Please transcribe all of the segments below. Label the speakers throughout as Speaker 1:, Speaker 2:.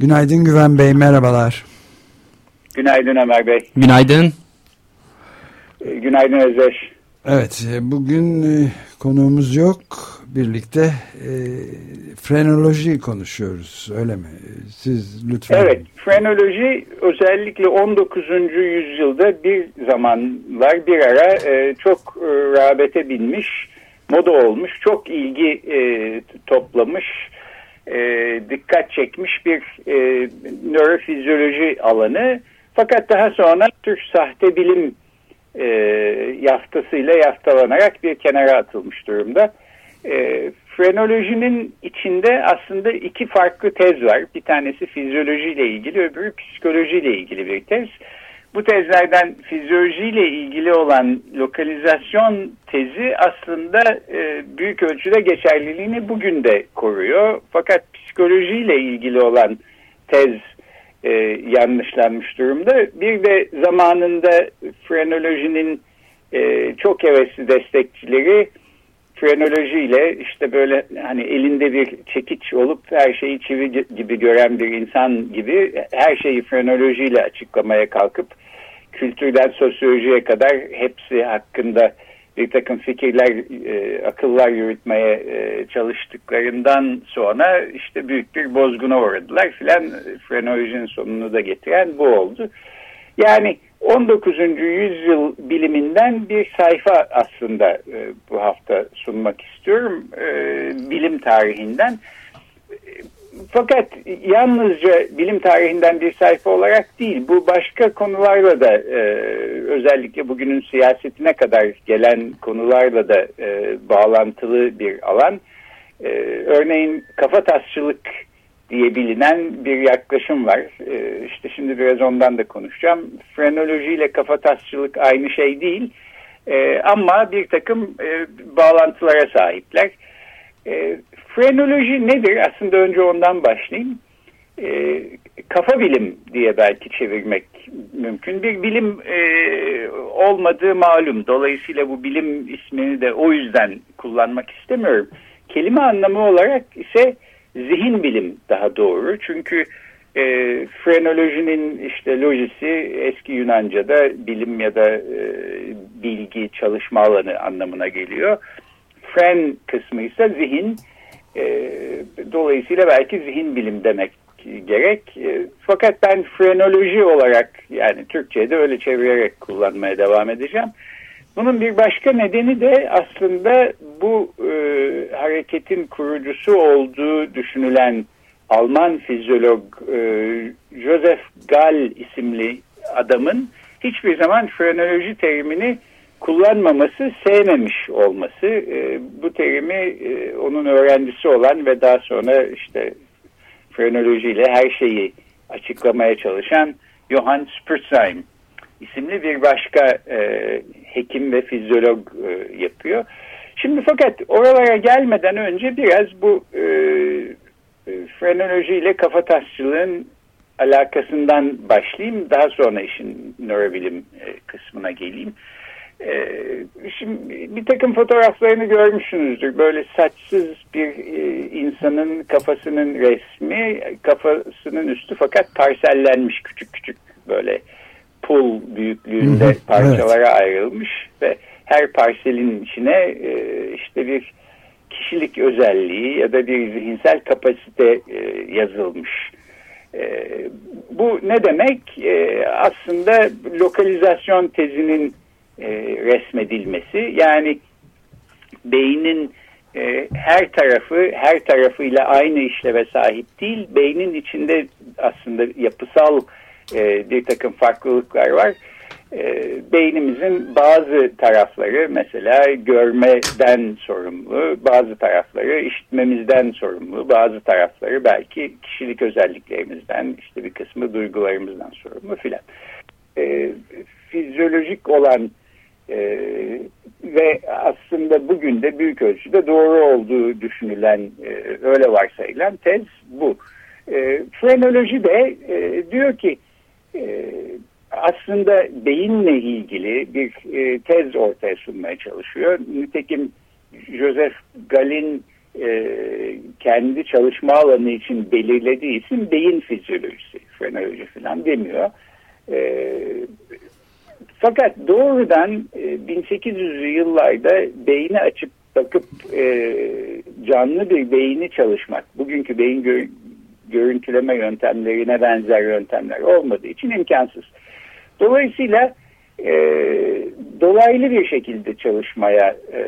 Speaker 1: Günaydın Güven Bey, merhabalar.
Speaker 2: Günaydın Ömer Bey.
Speaker 3: Günaydın.
Speaker 2: Ee, günaydın Özdeş.
Speaker 1: Evet, e, bugün e, konuğumuz yok. Birlikte e, frenoloji konuşuyoruz, öyle mi? Siz lütfen.
Speaker 2: Evet, frenoloji özellikle 19. yüzyılda bir zamanlar bir ara e, çok e, rağbete binmiş, moda olmuş, çok ilgi e, toplamış, e, dikkat çekmiş bir e, nörofizyoloji alanı. Fakat daha sonra Türk sahte bilim e, yaftasıyla yaftalanarak bir kenara atılmış durumda. E, frenolojinin içinde aslında iki farklı tez var. Bir tanesi fizyolojiyle ilgili, öbürü psikolojiyle ilgili bir tez. Bu tezlerden fizyolojiyle ilgili olan lokalizasyon tezi aslında e, büyük ölçüde geçerliliğini bugün de koruyor. Fakat psikolojiyle ilgili olan tez e, yanlışlanmış durumda. Bir de zamanında frenolojinin e, çok hevesli destekçileri frenolojiyle işte böyle hani elinde bir çekiç olup her şeyi çivi gibi gören bir insan gibi her şeyi frenolojiyle açıklamaya kalkıp kültürden sosyolojiye kadar hepsi hakkında bir takım fikirler, e, akıllar yürütmeye e, çalıştıklarından sonra işte büyük bir bozguna uğradılar filan frenolojinin sonunu da getiren bu oldu. Yani 19. yüzyıl biliminden bir sayfa aslında e, bu hafta sunmak istiyorum e, bilim tarihinden. Fakat yalnızca bilim tarihinden bir sayfa olarak değil, bu başka konularla da e, özellikle bugünün siyasetine kadar gelen konularla da e, bağlantılı bir alan. E, örneğin kafatasçılık diye bilinen bir yaklaşım var. E, işte şimdi biraz ondan da konuşacağım. Frenoloji ile kafatasçılık aynı şey değil e, ama bir takım e, bağlantılara sahipler. E, frenoloji nedir? Aslında önce ondan başlayayım. Kafa bilim diye belki çevirmek mümkün. Bir bilim e, olmadığı malum. Dolayısıyla bu bilim ismini de o yüzden kullanmak istemiyorum. Kelime anlamı olarak ise zihin bilim daha doğru. Çünkü e, frenolojinin işte lojisi eski Yunanca'da bilim ya da e, bilgi çalışma alanı anlamına geliyor. Fren kısmı ise zihin. E, dolayısıyla belki zihin bilim demek gerek. E, fakat ben frenoloji olarak yani Türkçe'de öyle çevirerek kullanmaya devam edeceğim. Bunun bir başka nedeni de aslında bu e, hareketin kurucusu olduğu düşünülen Alman fizyolog e, Joseph Gall isimli adamın hiçbir zaman frenoloji terimini kullanmaması, sevmemiş olması. E, bu terimi e, onun öğrencisi olan ve daha sonra işte frenolojiyle her şeyi açıklamaya çalışan Johann Spurzheim isimli bir başka e, hekim ve fizyolog e, yapıyor. Şimdi fakat oralara gelmeden önce biraz bu e, e frenoloji ile kafatasçılığın alakasından başlayayım. Daha sonra işin nörobilim e, kısmına geleyim. E, şimdi bir takım fotoğraflarını görmüşsünüzdür. Böyle saçsız bir e, insanın kafasının resmi, kafasının üstü fakat parsellenmiş küçük küçük böyle pul büyüklüğünde hı hı, parçalara evet. ayrılmış ve her parselin içine e, işte bir kişilik özelliği ya da bir zihinsel kapasite e, yazılmış. E, bu ne demek? E, aslında lokalizasyon tezinin e, resmedilmesi. Yani beynin e, her tarafı her tarafıyla aynı işleve sahip değil. Beynin içinde aslında yapısal e, bir takım farklılıklar var. e, beynimizin bazı tarafları mesela görmeden sorumlu, bazı tarafları işitmemizden sorumlu, bazı tarafları belki kişilik özelliklerimizden, işte bir kısmı duygularımızdan sorumlu filan. E, fizyolojik olan e, ve aslında bugün de büyük ölçüde doğru olduğu düşünülen, e, öyle varsayılan tez bu. E, frenoloji de e, diyor ki e, aslında beyinle ilgili bir e, tez ortaya sunmaya çalışıyor. Nitekim Joseph Galin e, kendi çalışma alanı için belirlediği isim beyin fizyolojisi, frenoloji falan demiyor. E, fakat doğrudan e, 1800'lü yıllarda beyni açıp bakıp e, canlı bir beyni çalışmak, bugünkü beyin gör, görüntüleme yöntemlerine benzer yöntemler olmadığı için imkansız. Dolayısıyla e, dolaylı bir şekilde çalışmaya e,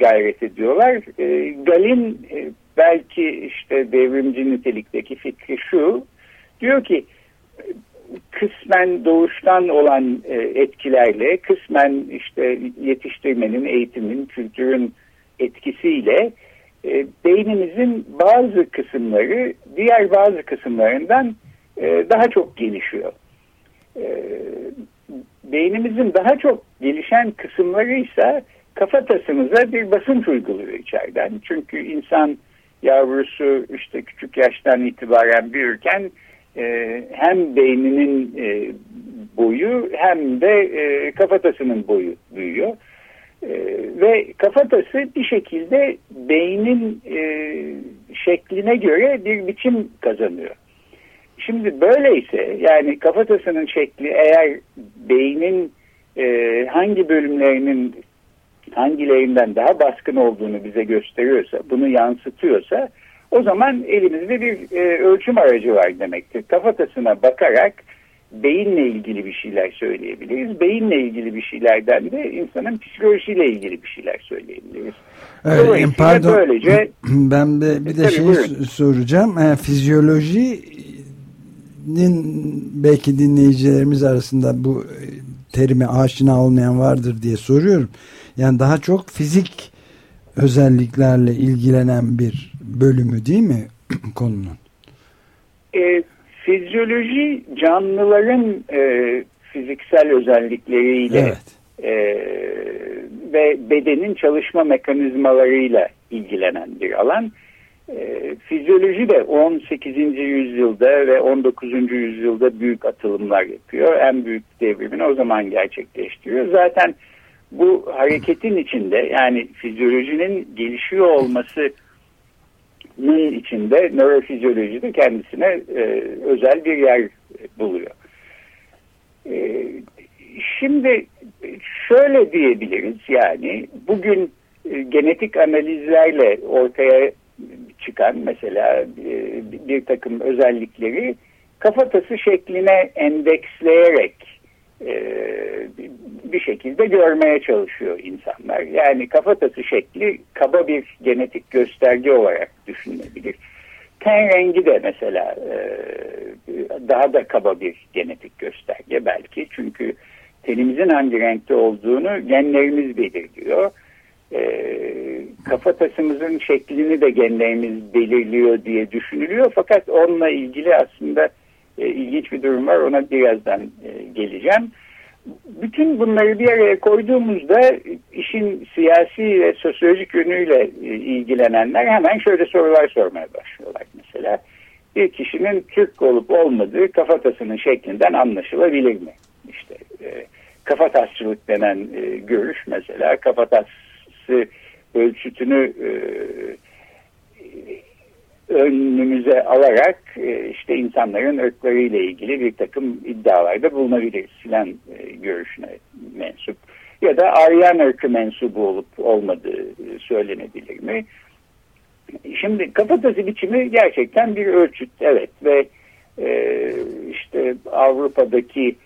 Speaker 2: gayret ediyorlar. E, Galin e, belki işte devrimci nitelikteki fikri şu, diyor ki kısmen doğuştan olan e, etkilerle, kısmen işte yetiştirmenin, eğitimin, kültürün etkisiyle e, beynimizin bazı kısımları diğer bazı kısımlarından e, daha çok gelişiyor. E, beynimizin daha çok gelişen kısımları ise kafatasımıza bir basınç uyguluyor içeriden. Çünkü insan yavrusu işte küçük yaştan itibaren büyürken e, hem beyninin e, boyu hem de kafatasının boyu büyüyor. E, ve kafatası bir şekilde beynin e, şekline göre bir biçim kazanıyor. Şimdi böyleyse yani kafatasının şekli eğer beynin e, hangi bölümlerinin hangilerinden daha baskın olduğunu bize gösteriyorsa, bunu yansıtıyorsa o zaman elimizde bir e, ölçüm aracı var demektir. Kafatasına bakarak beyinle ilgili bir şeyler söyleyebiliriz. Beyinle ilgili bir şeylerden de insanın psikolojisiyle ilgili bir şeyler söyleyebiliriz.
Speaker 1: Evet, pardon. Böylece, ben de bir de şey buyurun. soracağım. E, fizyolojinin belki dinleyicilerimiz arasında bu e, terime aşina olmayan vardır diye soruyorum. Yani daha çok fizik özelliklerle ilgilenen bir bölümü değil mi konunun?
Speaker 2: E, fizyoloji canlıların e, fiziksel özellikleriyle evet. e, ve bedenin çalışma mekanizmalarıyla ilgilenen bir alan. E, fizyoloji de 18. yüzyılda ve 19. yüzyılda büyük atılımlar yapıyor. En büyük devrimini o zaman gerçekleştiriyor. Zaten bu hareketin içinde yani fizyolojinin gelişiyor olması içinde nörofizyoloji de kendisine e, özel bir yer buluyor. E, şimdi şöyle diyebiliriz yani bugün e, genetik analizlerle ortaya çıkan mesela e, bir takım özellikleri kafatası şekline endeksleyerek bir şekilde görmeye çalışıyor insanlar. Yani kafatası şekli kaba bir genetik gösterge olarak düşünülebilir. Ten rengi de mesela e, daha da kaba bir genetik gösterge belki. Çünkü tenimizin hangi renkte olduğunu genlerimiz belirliyor. E, kafatasımızın şeklini de genlerimiz belirliyor diye düşünülüyor. Fakat onunla ilgili aslında e, ilginç bir durum var. Ona birazdan e, geleceğim. Bütün bunları bir araya koyduğumuzda işin siyasi ve sosyolojik yönüyle e, ilgilenenler hemen şöyle sorular sormaya başlıyorlar. Mesela bir kişinin Türk olup olmadığı kafatasının şeklinden anlaşılabilir mi? İşte e, kafatasçılık denen e, görüş mesela kafatası ölçütünü e, önümüze alarak e, işte insanların ırklarıyla ilgili bir takım iddialarda bulunabiliriz filan e, görüşüne mensup. Ya da Aryan ırkı mensubu olup olmadığı e, söylenebilir mi? Şimdi kafatası biçimi gerçekten bir ölçüt evet ve işte Avrupa'daki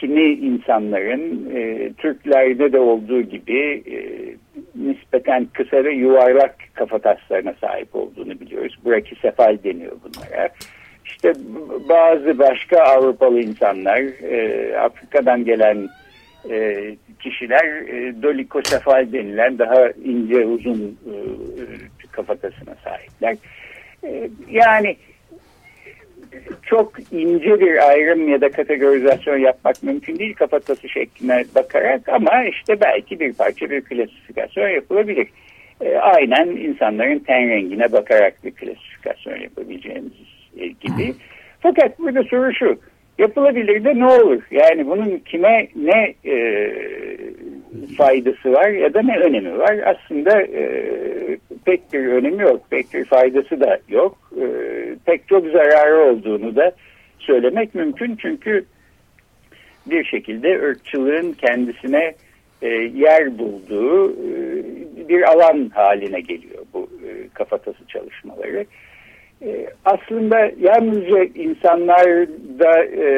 Speaker 2: kimi insanların e, Türklerde de olduğu gibi nispeten kısa ve yuvarlak kafataslarına sahip olduğunu biliyoruz. Brakisefal deniyor bunlara. İşte bazı başka Avrupalı insanlar, e, Afrika'dan gelen e, kişiler e, dolikosefal denilen daha ince uzun e, kafatasına sahipler. E, yani çok ince bir ayrım ya da kategorizasyon yapmak mümkün değil kafatası şekline bakarak ama işte belki bir parça bir klasifikasyon yapılabilir. E, aynen insanların ten rengine bakarak bir klasifikasyon yapabileceğimiz gibi. Fakat burada soru şu yapılabilir de ne olur? Yani bunun kime ne e, faydası var ya da ne önemi var? Aslında e, pek bir önemi yok, pek bir faydası da yok. E, pek çok zararı olduğunu da söylemek mümkün. Çünkü bir şekilde ırkçılığın kendisine e, yer bulduğu e, bir alan haline geliyor bu e, kafatası çalışmaları. E, aslında yalnızca insanlarda e,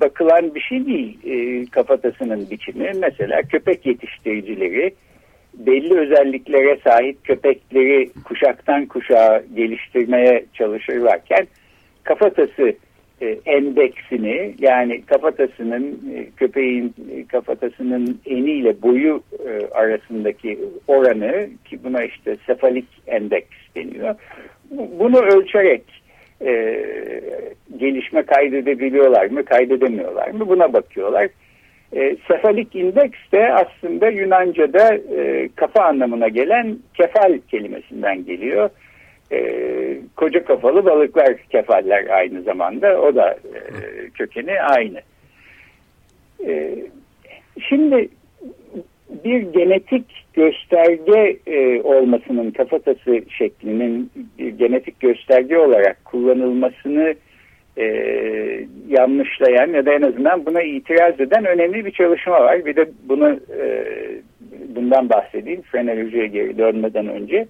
Speaker 2: bakılan bir şey değil e, kafatasının biçimi. Mesela köpek yetiştiricileri belli özelliklere sahip köpekleri kuşaktan kuşağa geliştirmeye çalışırlarken kafatası e, endeksini yani kafatasının e, köpeğin e, kafatasının eniyle boyu e, arasındaki oranı ki buna işte sefalik endeks deniyor. Bunu ölçerek e, gelişme kaydedebiliyorlar mı kaydedemiyorlar mı buna bakıyorlar. E, sefalik indeks de aslında Yunanca'da e, kafa anlamına gelen kefal kelimesinden geliyor. E, koca kafalı balıklar kefaller aynı zamanda. O da e, kökeni aynı. E, şimdi bir genetik gösterge e, olmasının kafatası şeklinin bir genetik gösterge olarak kullanılmasını e, yanlışlayan ya da en azından buna itiraz eden önemli bir çalışma var. Bir de bunu e, bundan bahsedeyim frenolojiye geri dönmeden önce.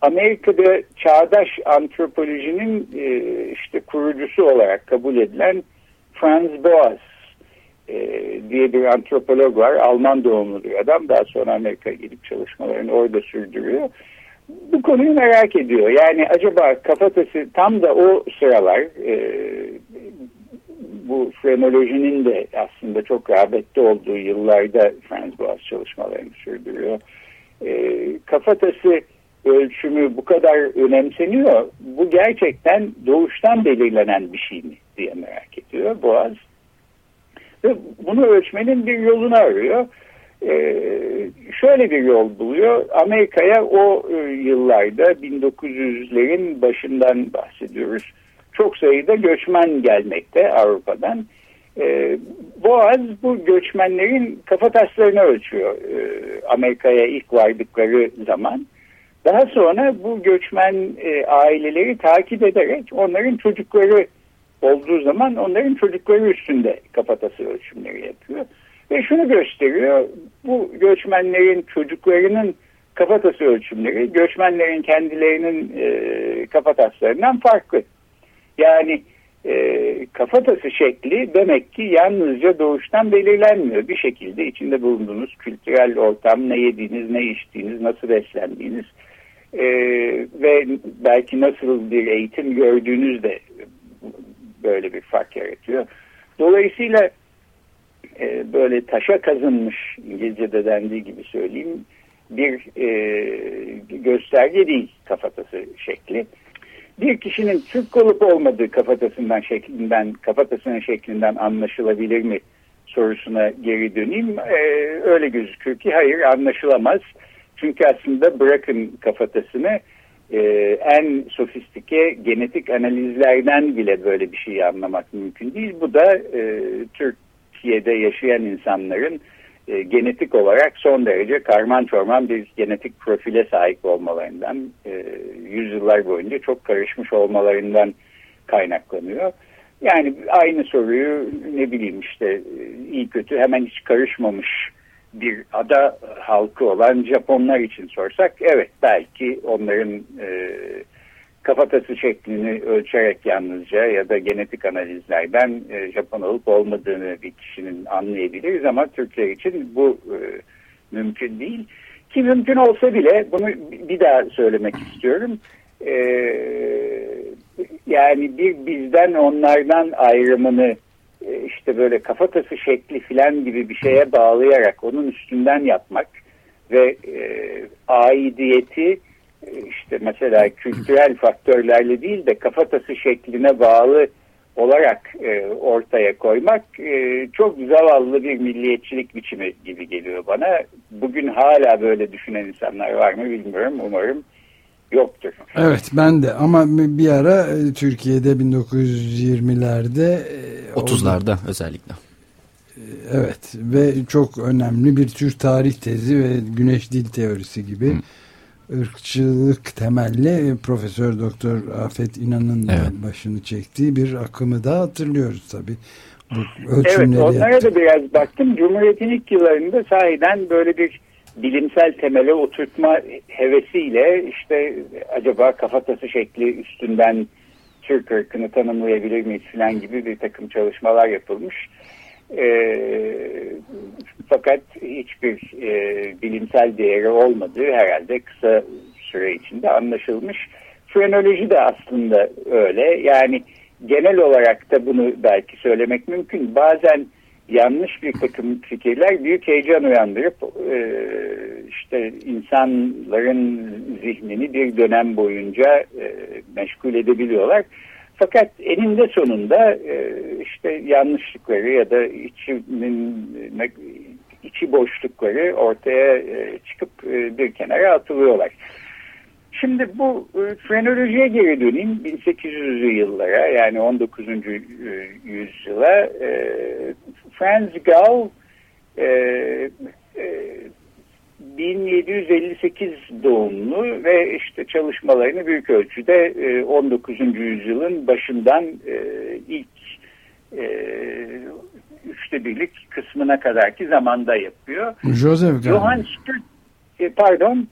Speaker 2: Amerika'da çağdaş antropolojinin e, işte kurucusu olarak kabul edilen Franz Boas e, diye bir antropolog var. Alman doğumlu bir adam. Daha sonra Amerika'ya gidip çalışmalarını orada sürdürüyor. Bu konuyu merak ediyor. Yani acaba kafatası tam da o sıralar e, bu frenolojinin de aslında çok rağbette olduğu yıllarda Franz Boas çalışmalarını sürdürüyor. E, kafatası ölçümü bu kadar önemseniyor. Bu gerçekten doğuştan belirlenen bir şey mi diye merak ediyor Boğaz. Ve bunu ölçmenin bir yolunu arıyor. Ee, şöyle bir yol buluyor. Amerika'ya o e, yıllarda 1900'lerin başından bahsediyoruz. Çok sayıda göçmen gelmekte Avrupa'dan. Ee, Boğaz bu göçmenlerin kafataslarını ölçüyor e, Amerika'ya ilk vardıkları zaman. Daha sonra bu göçmen e, aileleri takip ederek onların çocukları olduğu zaman onların çocukları üstünde kafatası ölçümleri yapıyor. Ve şunu gösteriyor, bu göçmenlerin çocuklarının kafatası ölçümleri göçmenlerin kendilerinin e, kafataslarından farklı. Yani e, kafatası şekli demek ki yalnızca doğuştan belirlenmiyor. Bir şekilde içinde bulunduğunuz kültürel ortam, ne yediğiniz, ne içtiğiniz, nasıl beslendiğiniz e, ve belki nasıl bir eğitim gördüğünüz de böyle bir fark yaratıyor. Dolayısıyla e, böyle taşa kazınmış İngilizce'de dendiği gibi söyleyeyim bir e, gösterge değil kafatası şekli. Bir kişinin Türk olup olmadığı kafatasından şeklinden kafatasının şeklinden anlaşılabilir mi sorusuna geri döneyim. E, öyle gözüküyor ki hayır anlaşılamaz. Çünkü aslında bırakın kafatasını e, en sofistike genetik analizlerden bile böyle bir şeyi anlamak mümkün değil. Bu da e, Türkiye'de yaşayan insanların e, genetik olarak son derece karman çorman bir genetik profile sahip olmalarından, e, yüzyıllar boyunca çok karışmış olmalarından kaynaklanıyor. Yani aynı soruyu ne bileyim işte iyi kötü hemen hiç karışmamış bir ada halkı olan Japonlar için sorsak evet belki onların e, kafatası şeklini ölçerek yalnızca ya da genetik analizlerden e, Japon olup olmadığını bir kişinin anlayabiliriz ama Türkler için bu e, mümkün değil. Ki mümkün olsa bile bunu bir daha söylemek istiyorum. E, yani bir bizden onlardan ayrımını işte böyle kafatası şekli filan gibi bir şeye bağlayarak onun üstünden yapmak ve e, aidiyeti e, işte mesela kültürel faktörlerle değil de kafatası şekline bağlı olarak e, ortaya koymak e, çok zavallı bir milliyetçilik biçimi gibi geliyor bana. Bugün hala böyle düşünen insanlar var mı bilmiyorum. Umarım yoktur.
Speaker 1: Evet ben de ama bir ara e, Türkiye'de 1920'lerde
Speaker 3: 30'larda özellikle.
Speaker 1: E, evet ve çok önemli bir tür tarih tezi ve güneş dil teorisi gibi Hı ırkçılık temelli Profesör Doktor Afet İnan'ın evet. başını çektiği bir akımı da hatırlıyoruz tabi.
Speaker 2: evet onlara yaptı. da biraz baktım. Cumhuriyet'in ilk yıllarında sahiden böyle bir bilimsel temele oturtma hevesiyle işte acaba kafatası şekli üstünden Türk ırkını tanımlayabilir miyiz falan gibi bir takım çalışmalar yapılmış. E, fakat hiçbir e, bilimsel değeri olmadığı herhalde kısa süre içinde anlaşılmış. Frenoloji de aslında öyle. Yani genel olarak da bunu belki söylemek mümkün. Bazen yanlış bir takım fikirler büyük heyecan uyandırıp e, işte insanların zihnini bir dönem boyunca e, meşgul edebiliyorlar. Fakat eninde sonunda e, işte yanlışlıkları ya da içinin içi boşlukları ortaya e, çıkıp e, bir kenara atılıyorlar. Şimdi bu frenolojiye geri döneyim 1800'lü yıllara yani 19. yüzyıla Franz Gall 1758 doğumlu ve işte çalışmalarını büyük ölçüde 19. E, yüzyılın başından e, ilk e, üçte birlik kısmına kadarki zamanda yapıyor.
Speaker 1: Joseph Gall.
Speaker 2: Johann Spurt, pardon.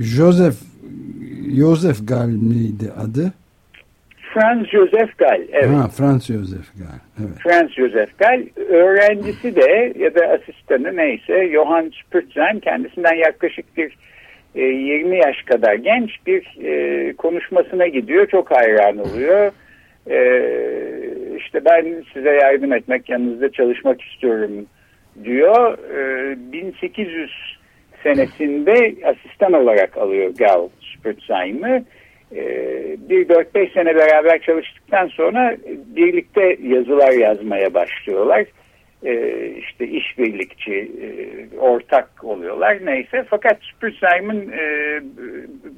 Speaker 1: Joseph Joseph Gall miydi adı?
Speaker 2: Franz Joseph Gall. Evet. Ha,
Speaker 1: Franz Joseph Gall. Evet.
Speaker 2: Franz Joseph Gall. Öğrencisi de ya da asistanı neyse Johann Spurtzen kendisinden yaklaşık bir e, 20 yaş kadar genç bir e, konuşmasına gidiyor. Çok hayran oluyor. E, işte ben size yardım etmek, yanınızda çalışmak istiyorum diyor. E, 1800 senesinde asistan olarak alıyor Gall Spurtzen'i ee, bir 4-5 sene beraber çalıştıktan sonra birlikte yazılar yazmaya başlıyorlar. Ee, işte işbirlikçi, e, ortak oluyorlar neyse. Fakat Spurzheim'in e,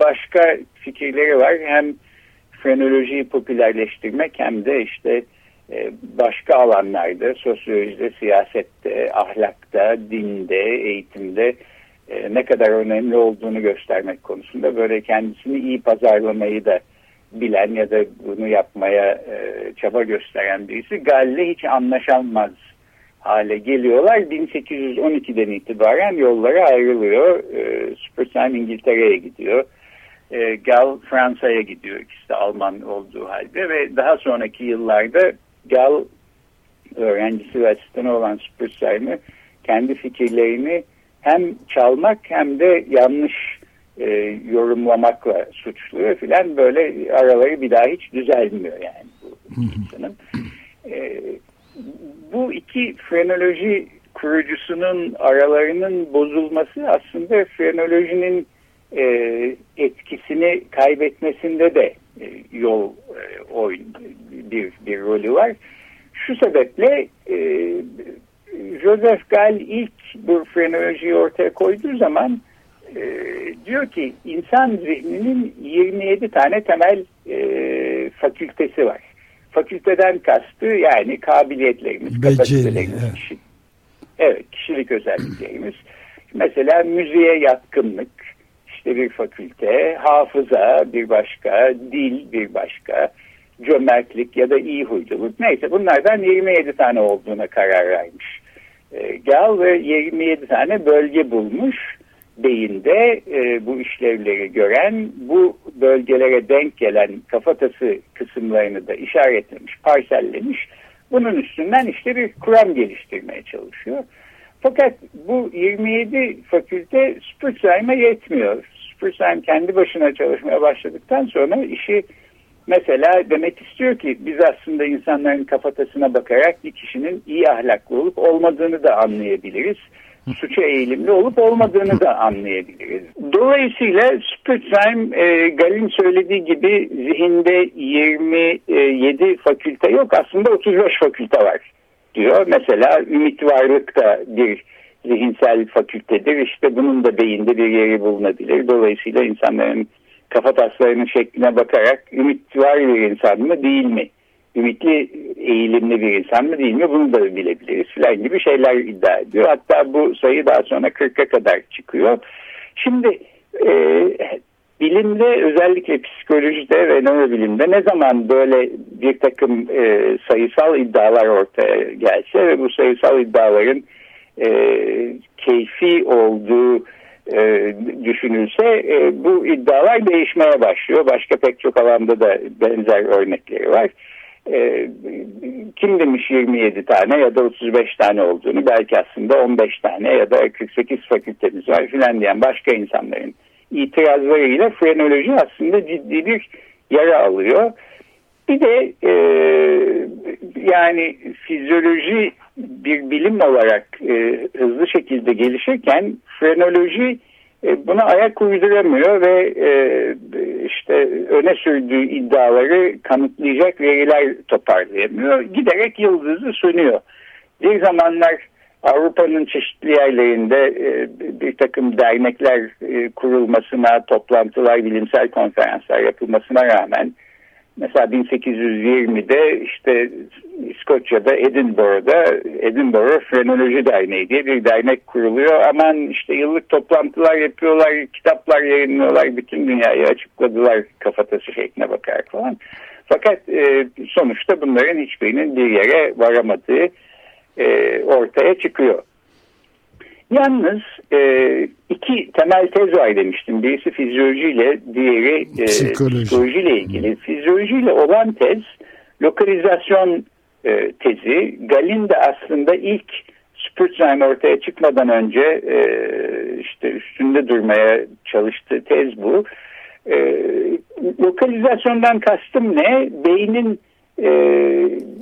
Speaker 2: başka fikirleri var. Hem frenolojiyi popülerleştirmek hem de işte e, başka alanlarda, sosyolojide, siyasette, ahlakta, dinde, eğitimde e, ne kadar önemli olduğunu göstermek konusunda böyle kendisini iyi pazarlamayı da bilen ya da bunu yapmaya e, çaba gösteren birisi Gal'le hiç anlaşamaz hale geliyorlar. 1812'den itibaren yolları ayrılıyor. E, Spurzheim İngiltere'ye gidiyor. E, Gal Fransa'ya gidiyor. İkisi de Alman olduğu halde ve daha sonraki yıllarda Gal öğrencisi ve asistanı olan Spurzheim'i kendi fikirlerini hem çalmak hem de yanlış e, yorumlamakla suçluyor filan böyle araları bir daha hiç düzelmiyor yani bu ikisinin. E, bu iki frenoloji kurucusunun aralarının bozulması aslında frenolojinin e, etkisini kaybetmesinde de e, yol e, oyun bir, bir rolü var. Şu sebeple e, Joseph Gall ilk bu frenolojiyi ortaya koyduğu zaman e, diyor ki insan zihninin 27 tane temel e, fakültesi var. Fakülteden kastı yani kabiliyetlerimiz, kapasitelerimiz, evet. Kişi, evet kişilik özelliklerimiz. Mesela müziğe yatkınlık, işte bir fakülte, hafıza bir başka, dil bir başka, cömertlik ya da iyi huyluluk neyse bunlardan 27 tane olduğuna karar vermiş Gal ve 27 tane bölge bulmuş beyinde e, bu işlevleri gören bu bölgelere denk gelen kafatası kısımlarını da işaretlemiş, parsellemiş. Bunun üstünden işte bir kuram geliştirmeye çalışıyor. Fakat bu 27 fakülte Spurzheim'e yetmiyor. Spurzheim kendi başına çalışmaya başladıktan sonra işi Mesela demek istiyor ki biz aslında insanların kafatasına bakarak bir kişinin iyi ahlaklı olup olmadığını da anlayabiliriz. Suça eğilimli olup olmadığını da anlayabiliriz. Dolayısıyla Sputzheim, e, Gal'in söylediği gibi zihinde 27 fakülte yok aslında 35 fakülte var diyor. Mesela ümit varlık da bir zihinsel fakültedir. İşte bunun da beyinde bir yeri bulunabilir. Dolayısıyla insanların kafa taslarının şekline bakarak ümit var bir insan mı değil mi? Ümitli eğilimli bir insan mı değil mi? Bunu da bilebiliriz filan gibi şeyler iddia ediyor. Hatta bu sayı daha sonra 40'a kadar çıkıyor. Şimdi e, bilimde özellikle psikolojide ve nörobilimde ne zaman böyle bir takım e, sayısal iddialar ortaya gelse ve bu sayısal iddiaların e, keyfi olduğu e, düşünülse e, bu iddialar değişmeye başlıyor. Başka pek çok alanda da benzer örnekleri var. E, kim demiş 27 tane ya da 35 tane olduğunu belki aslında 15 tane ya da 48 fakültemiz var filan diyen başka insanların itirazlarıyla frenoloji aslında ciddi bir yara alıyor. Bir de e, yani fizyoloji bir bilim olarak e, hızlı şekilde gelişirken frenoloji e, buna ayak uyduramıyor ve e, işte öne sürdüğü iddiaları kanıtlayacak veriler toparlayamıyor. Giderek yıldızı sönüyor. Bir zamanlar Avrupa'nın çeşitli yerlerinde e, bir takım dernekler e, kurulmasına, toplantılar, bilimsel konferanslar yapılmasına rağmen Mesela 1820'de işte İskoçya'da Edinburgh'da Edinburgh Frenoloji Derneği diye bir dernek kuruluyor. Aman işte yıllık toplantılar yapıyorlar, kitaplar yayınlıyorlar, bütün dünyayı açıkladılar kafatası şekline bakarak falan. Fakat e, sonuçta bunların hiçbirinin bir yere varamadığı e, ortaya çıkıyor. Yalnız e, iki temel tez var demiştim. Birisi fizyolojiyle, diğeri e, Psikoloji. psikolojiyle ilgili. Fizyolojiyle olan tez lokalizasyon e, tezi. Galin de aslında ilk Spurzheim ortaya çıkmadan önce e, işte üstünde durmaya çalıştığı tez bu. E, lokalizasyondan kastım ne? Beynin e,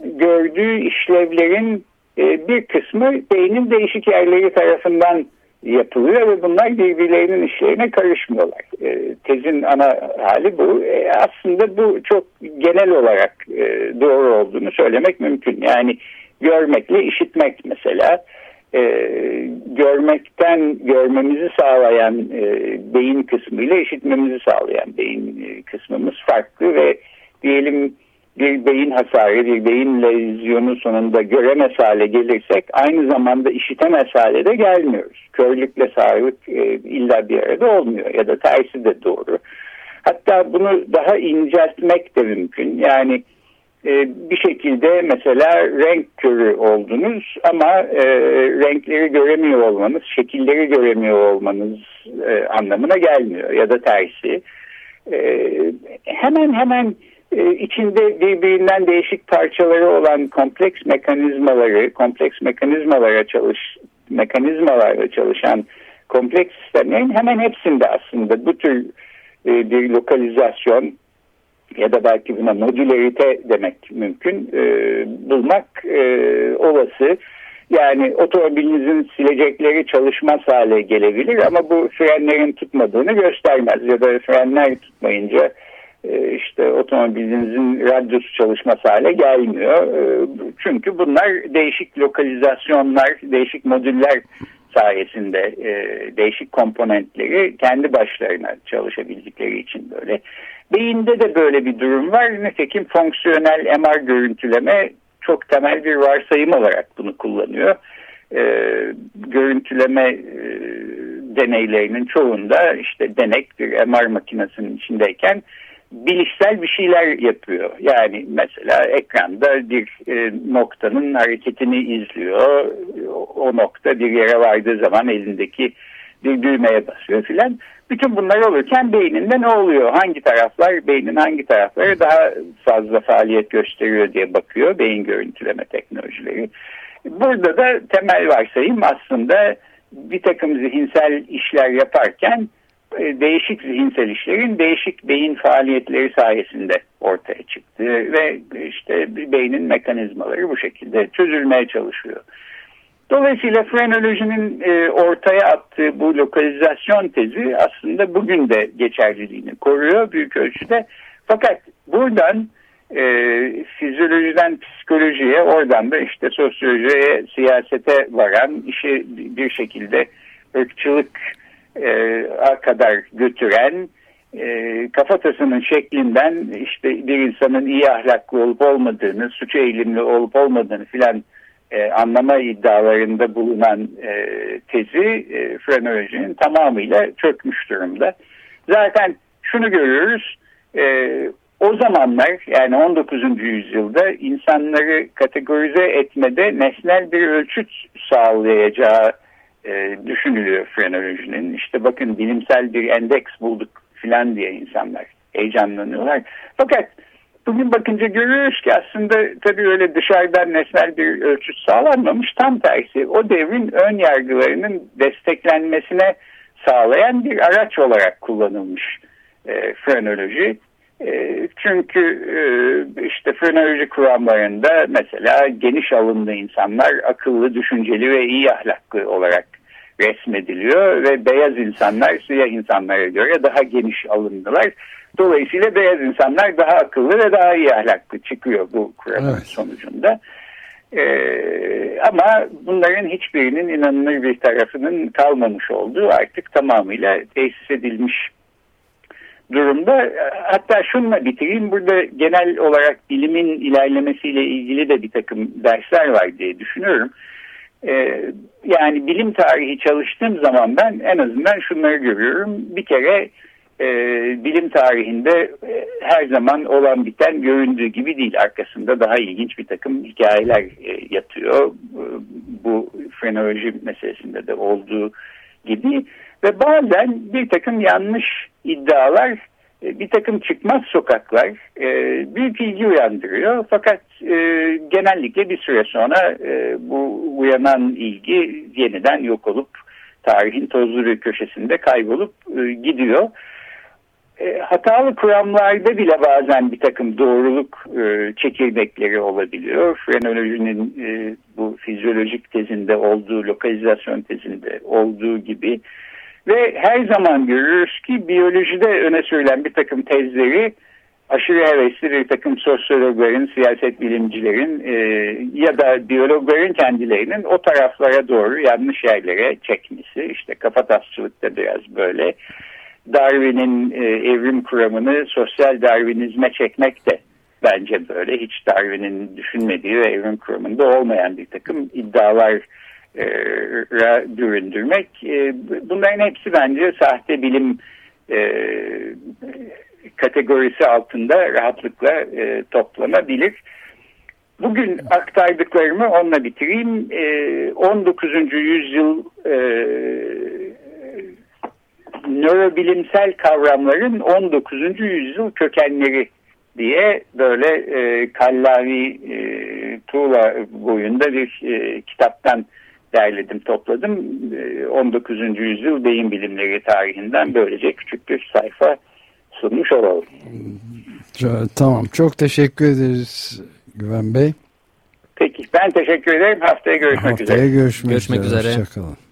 Speaker 2: gördüğü işlevlerin e, bir kısmı beynin değişik yerleri tarafından yapılıyor ve bunlar birbirlerinin işlerine karışmıyorlar. E, tezin ana hali bu. E, aslında bu çok genel olarak doğru olduğunu söylemek mümkün. Yani görmekle işitmek mesela görmekten görmemizi sağlayan beyin kısmı ile işitmemizi sağlayan beyin kısmımız farklı ve diyelim bir beyin hasarı, bir beyin lezyonu sonunda göremez hale gelirsek aynı zamanda işitemez hale de gelmiyoruz. Körlükle sağlık e, illa bir arada olmuyor ya da tersi de doğru. Hatta bunu daha inceltmek de mümkün. Yani e, bir şekilde mesela renk körü oldunuz ama e, renkleri göremiyor olmanız, şekilleri göremiyor olmanız e, anlamına gelmiyor ya da tersi. E, hemen hemen e, içinde birbirinden değişik parçaları olan kompleks mekanizmaları, kompleks mekanizmalara çalış mekanizmalarla çalışan kompleks sistemlerin hemen hepsinde aslında bu tür e, bir lokalizasyon ya da belki buna modülerite demek mümkün e, bulmak e, olası. Yani otomobilinizin silecekleri çalışmaz hale gelebilir ama bu frenlerin tutmadığını göstermez ya da frenler tutmayınca işte otomobilinizin radyosu çalışması hale gelmiyor. E, çünkü bunlar değişik lokalizasyonlar, değişik modüller sayesinde e, değişik komponentleri kendi başlarına çalışabildikleri için böyle. Beyinde de böyle bir durum var. Nitekim fonksiyonel MR görüntüleme çok temel bir varsayım olarak bunu kullanıyor. görüntüleme deneylerinin çoğunda işte denek bir MR makinesinin içindeyken bilişsel bir şeyler yapıyor. Yani mesela ekranda bir e, noktanın hareketini izliyor. O nokta bir yere vardığı zaman elindeki bir düğmeye basıyor filan. Bütün bunlar olurken beyninde ne oluyor? Hangi taraflar, beynin hangi tarafları daha fazla faaliyet gösteriyor diye bakıyor beyin görüntüleme teknolojileri. Burada da temel varsayım aslında bir takım zihinsel işler yaparken değişik zihinsel işlerin değişik beyin faaliyetleri sayesinde ortaya çıktı ve işte beynin mekanizmaları bu şekilde çözülmeye çalışıyor. Dolayısıyla frenolojinin e, ortaya attığı bu lokalizasyon tezi aslında bugün de geçerliliğini koruyor büyük ölçüde. Fakat buradan e, fizyolojiden psikolojiye, oradan da işte sosyolojiye, siyasete varan işi bir şekilde ırkçılık e, kadar götüren e, kafatasının şeklinden işte bir insanın iyi ahlaklı olup olmadığını, suç eğilimli olup olmadığını filan e, anlama iddialarında bulunan e, tezi e, frenolojinin tamamıyla çökmüş durumda. Zaten şunu görüyoruz, e, o zamanlar yani 19. yüzyılda insanları kategorize etmede nesnel bir ölçüt sağlayacağı e, düşünülüyor frenolojinin. İşte bakın bilimsel bir endeks bulduk filan diye insanlar heyecanlanıyorlar. Fakat bugün bakınca görüyoruz ki aslında tabii öyle dışarıdan nesnel bir ölçüt sağlanmamış. Tam tersi o devrin ön yargılarının desteklenmesine sağlayan bir araç olarak kullanılmış e, frenoloji. E, çünkü e, işte frenoloji kuramlarında mesela geniş alımlı insanlar akıllı, düşünceli ve iyi ahlaklı olarak resmediliyor ve beyaz insanlar siyah insanlara göre daha geniş alımlılar. Dolayısıyla beyaz insanlar daha akıllı ve daha iyi ahlaklı çıkıyor bu kuramın evet. sonucunda. Ee, ama bunların hiçbirinin inanılır bir tarafının kalmamış olduğu artık tamamıyla tesis edilmiş durumda. Hatta şunla bitireyim. Burada genel olarak bilimin ilerlemesiyle ilgili de bir takım dersler var diye düşünüyorum. Ee, yani bilim tarihi çalıştığım zaman ben en azından şunları görüyorum. Bir kere e, bilim tarihinde e, her zaman olan biten göründüğü gibi değil. Arkasında daha ilginç bir takım hikayeler e, yatıyor. E, bu frenoloji meselesinde de olduğu gibi. Ve bazen bir takım yanlış iddialar, bir takım çıkmaz sokaklar e, büyük ilgi uyandırıyor. Fakat e, genellikle bir süre sonra bu uyanan ilgi yeniden yok olup tarihin tozlu bir köşesinde kaybolup gidiyor. hatalı kuramlarda bile bazen bir takım doğruluk çekirdekleri olabiliyor. Frenolojinin bu fizyolojik tezinde olduğu, lokalizasyon tezinde olduğu gibi ve her zaman görüyoruz ki biyolojide öne sürülen bir takım tezleri aşırı hevesli bir takım sosyologların, siyaset bilimcilerin e, ya da biyologların kendilerinin o taraflara doğru yanlış yerlere çekmesi. İşte kafatasçılıkta biraz böyle. Darwin'in e, evrim kuramını sosyal darwinizme çekmek de bence böyle. Hiç Darwin'in düşünmediği ve evrim kuramında olmayan bir takım iddialar büründürmek. E, bunların hepsi bence sahte bilim e, kategorisi altında rahatlıkla e, toplanabilir. Bugün aktardıklarımı onunla bitireyim. 19. yüzyıl nörobilimsel kavramların 19. yüzyıl kökenleri diye böyle e, Kallavi e, Tuğla boyunda bir e, kitaptan derledim topladım. 19. Ee, yüzyıl beyin bilimleri tarihinden böylece küçük bir sayfa sunmuş olalım.
Speaker 1: Tamam çok teşekkür ederiz Güven Bey.
Speaker 2: Peki ben teşekkür ederim. Haftaya görüşmek
Speaker 1: Haftaya
Speaker 2: üzere.
Speaker 1: Görüşmek, görüşmek üzere. üzere. Hoşçakalın.